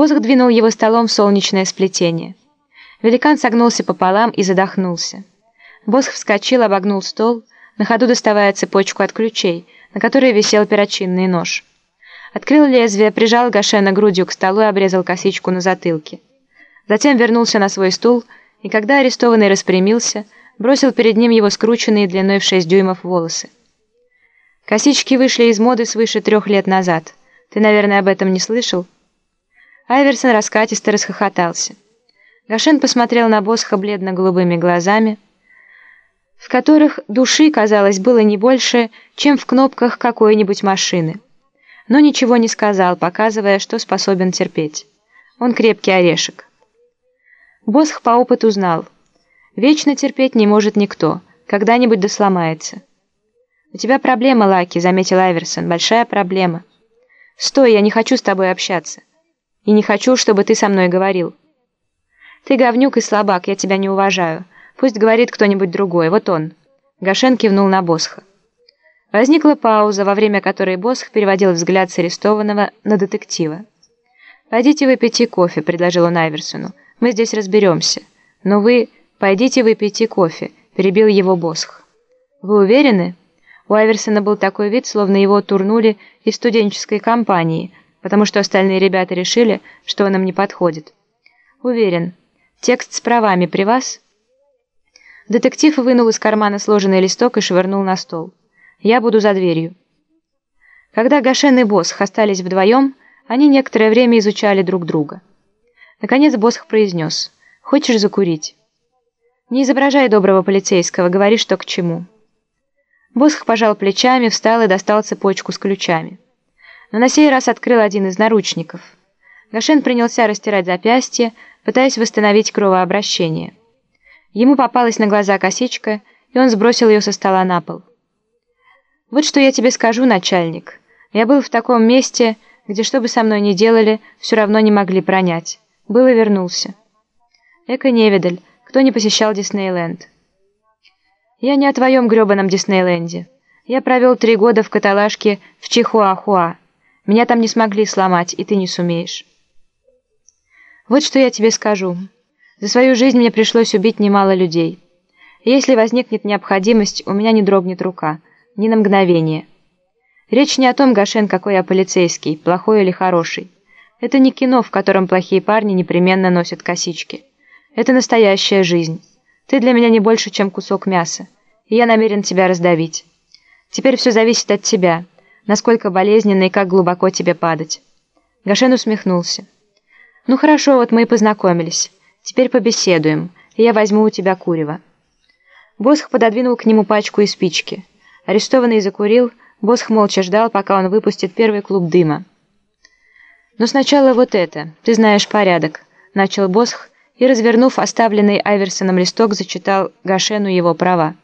Босх двинул его столом в солнечное сплетение. Великан согнулся пополам и задохнулся. Босх вскочил, обогнул стол, на ходу доставая цепочку от ключей, на которой висел перочинный нож. Открыл лезвие, прижал Гашена грудью к столу и обрезал косичку на затылке. Затем вернулся на свой стул, и когда арестованный распрямился, бросил перед ним его скрученные длиной в 6 дюймов волосы. Косички вышли из моды свыше трех лет назад. Ты, наверное, об этом не слышал? Айверсон раскатисто расхохотался. Гашен посмотрел на Босха бледно-голубыми глазами, в которых души, казалось, было не больше, чем в кнопках какой-нибудь машины. Но ничего не сказал, показывая, что способен терпеть. Он крепкий орешек. Босх по опыту знал. Вечно терпеть не может никто, когда-нибудь да сломается. «У тебя проблема, Лаки», — заметил Айверсон, — «большая проблема». «Стой, я не хочу с тобой общаться. И не хочу, чтобы ты со мной говорил». «Ты говнюк и слабак, я тебя не уважаю. Пусть говорит кто-нибудь другой, вот он». Гашен кивнул на Босха. Возникла пауза, во время которой Босх переводил взгляд с арестованного на детектива. «Пойдите выпейте кофе», — предложил он Айверсону. «Мы здесь разберемся. Но вы пойдите выпейте кофе», — перебил его Босх. «Вы уверены?» У Айверсона был такой вид, словно его турнули из студенческой компании, потому что остальные ребята решили, что он им не подходит. «Уверен. Текст с правами при вас?» Детектив вынул из кармана сложенный листок и швырнул на стол. «Я буду за дверью». Когда Гашен и Босх остались вдвоем, они некоторое время изучали друг друга. Наконец Босх произнес «Хочешь закурить?» «Не изображай доброго полицейского, говори, что к чему». Босх пожал плечами, встал и достал цепочку с ключами. Но на сей раз открыл один из наручников. Гашен принялся растирать запястье, пытаясь восстановить кровообращение. Ему попалась на глаза косичка, и он сбросил ее со стола на пол. «Вот что я тебе скажу, начальник. Я был в таком месте, где что бы со мной ни делали, все равно не могли пронять. Был и вернулся. Эко-невидаль, кто не посещал Диснейленд?» Я не о твоем гребаном Диснейленде. Я провел три года в каталажке в Чихуахуа. Меня там не смогли сломать, и ты не сумеешь. Вот что я тебе скажу. За свою жизнь мне пришлось убить немало людей. Если возникнет необходимость, у меня не дрогнет рука. Ни на мгновение. Речь не о том, Гашен, какой я полицейский, плохой или хороший. Это не кино, в котором плохие парни непременно носят косички. Это настоящая жизнь. Ты для меня не больше, чем кусок мяса, и я намерен тебя раздавить. Теперь все зависит от тебя, насколько болезненно и как глубоко тебе падать». Гашен усмехнулся. «Ну хорошо, вот мы и познакомились. Теперь побеседуем, и я возьму у тебя курево». Босх пододвинул к нему пачку и спички. Арестованный закурил, Босх молча ждал, пока он выпустит первый клуб дыма. «Но сначала вот это, ты знаешь порядок», — начал Босх, и, развернув оставленный Айверсоном листок, зачитал Гашену его права.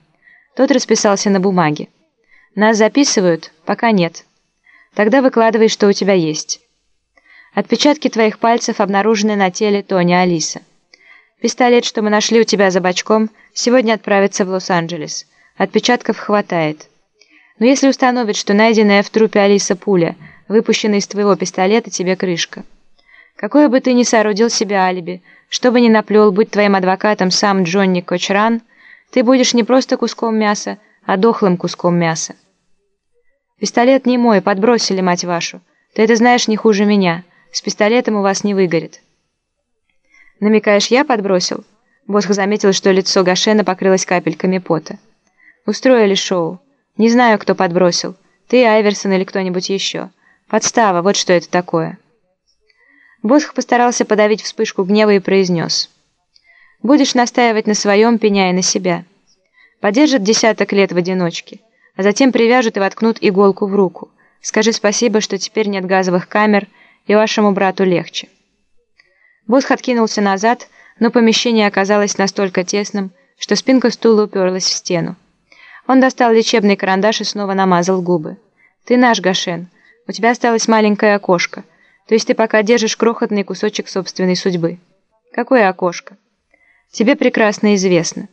Тот расписался на бумаге. «Нас записывают? Пока нет. Тогда выкладывай, что у тебя есть. Отпечатки твоих пальцев обнаружены на теле Тони Алиса. Пистолет, что мы нашли у тебя за бачком, сегодня отправится в Лос-Анджелес. Отпечатков хватает. Но если установят, что найденная в трупе Алиса пуля, выпущенная из твоего пистолета, тебе крышка». Какое бы ты ни соорудил себе алиби, что бы ни наплел быть твоим адвокатом сам Джонни Кочран, ты будешь не просто куском мяса, а дохлым куском мяса. Пистолет не мой, подбросили, мать вашу. Ты это знаешь не хуже меня. С пистолетом у вас не выгорит. Намекаешь, я подбросил? Босх заметил, что лицо Гашена покрылось капельками пота. Устроили шоу. Не знаю, кто подбросил. Ты, Айверсон или кто-нибудь еще. Подстава, вот что это такое. Босх постарался подавить вспышку гнева и произнес. «Будешь настаивать на своем, пеняя на себя. Подержат десяток лет в одиночке, а затем привяжут и воткнут иголку в руку. Скажи спасибо, что теперь нет газовых камер, и вашему брату легче». Босх откинулся назад, но помещение оказалось настолько тесным, что спинка стула уперлась в стену. Он достал лечебный карандаш и снова намазал губы. «Ты наш, Гашен. У тебя осталось маленькое окошко». То есть ты пока держишь крохотный кусочек собственной судьбы. Какое окошко? Тебе прекрасно известно.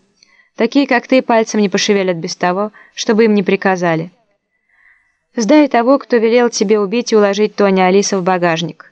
Такие, как ты, пальцем не пошевелят без того, чтобы им не приказали. Сдай того, кто велел тебе убить и уложить Тоня Алиса в багажник.